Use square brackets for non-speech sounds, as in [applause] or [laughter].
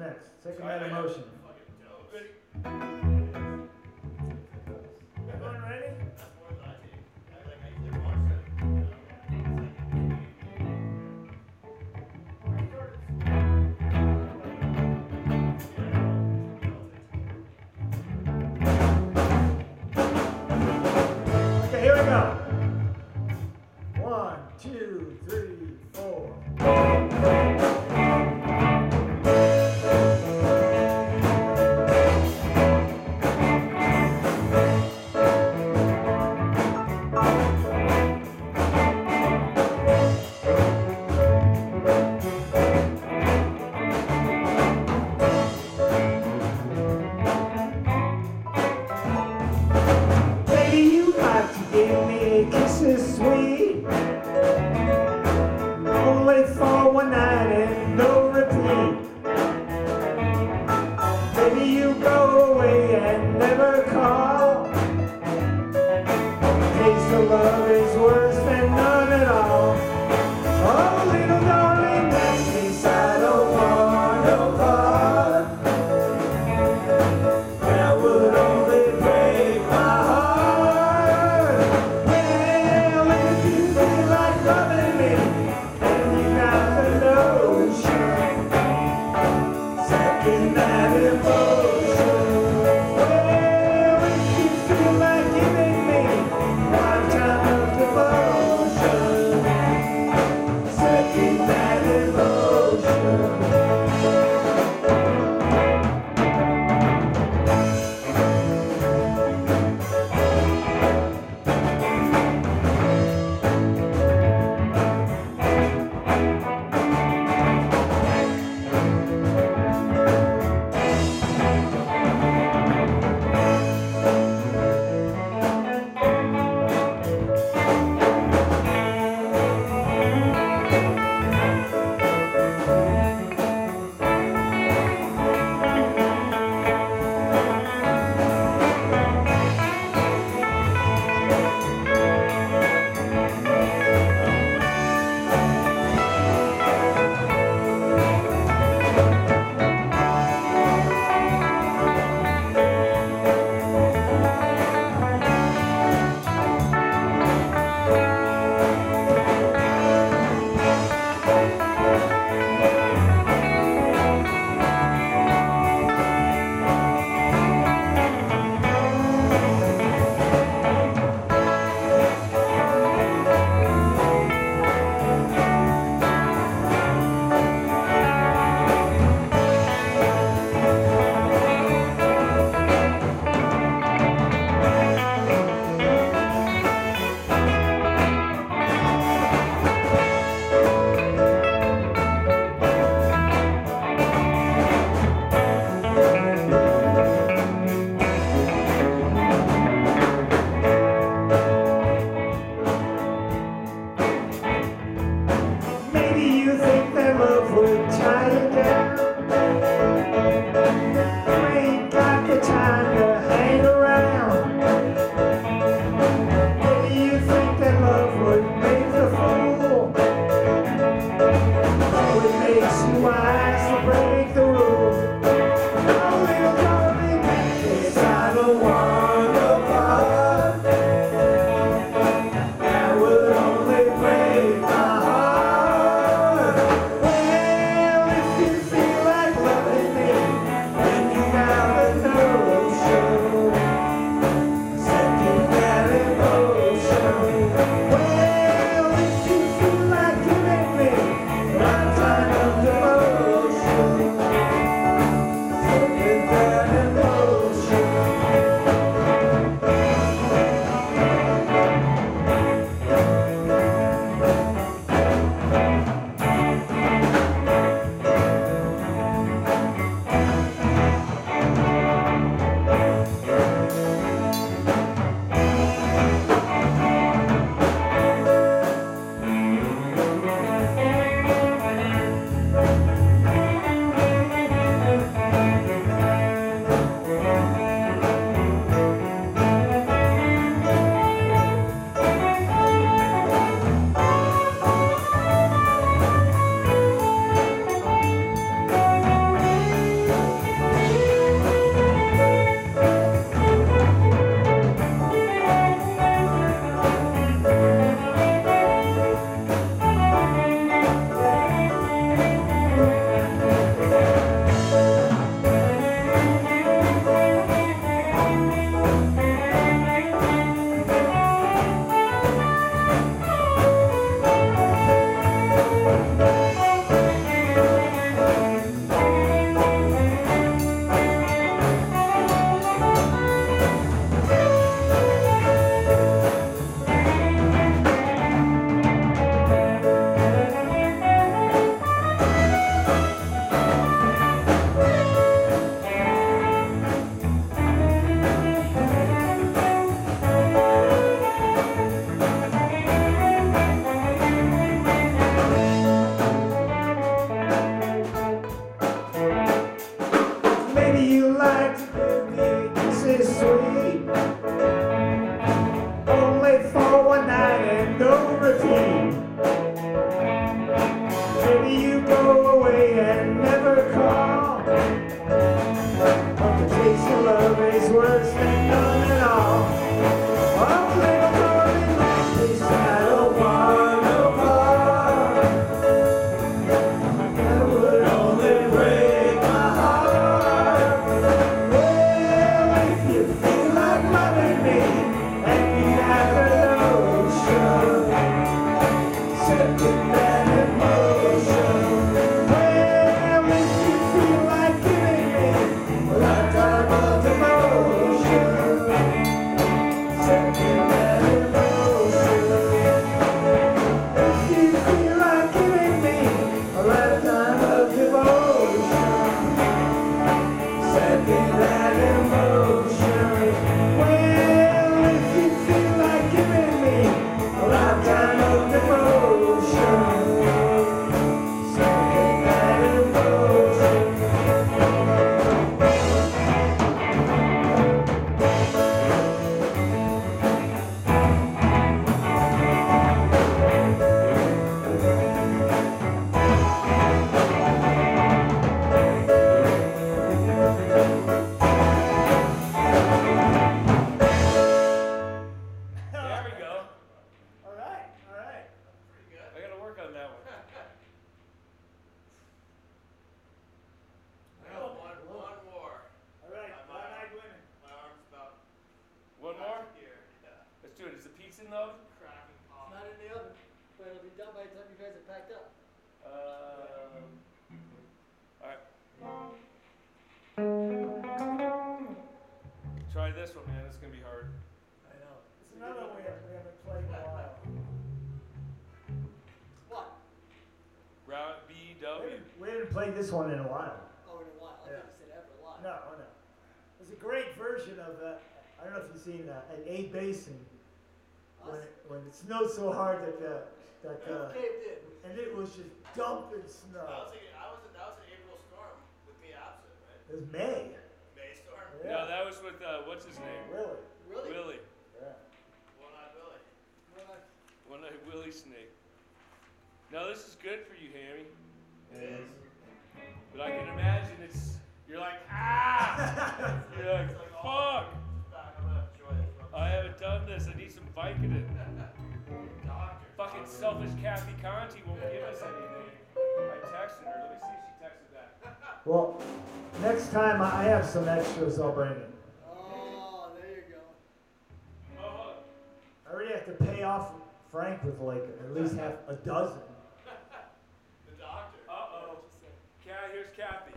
next. Second that motion. Love with tie Música this one, man. It's gonna be hard. I know. It's another one we haven't, we haven't played in a while. What? Route We BW. haven't, we haven't played this one in a while. Oh, in a while. I Yeah. thought you said ever live. No, oh, no. There's a great version of, uh, I don't know if you've seen uh, at A Basin, when Us? it, when it snowed so hard that the, that Who uh, caved in? and it was just dumping That snow. was, a, I was, a, that was an April storm with me absent, right? It was May. May storm. Yeah. No, that was with uh, what's his name? Really? Really? Willie. Yeah. One eyed Willie. Well, I- One night Willie Snake. No, this is good for you, Hammy. It is. But I can imagine it's you're like ah. [laughs] You're like like fuck. I'm gonna enjoy it. From I haven't done this. I need some Vicodin. doctor. Fucking selfish Kathy Conti won't give us anything. I texted her. Let me see if she texted back. Well, next time I I have some extras, I'll bring it. Oh, there you go. Oh, I already have to pay off Frank with like at least half a dozen.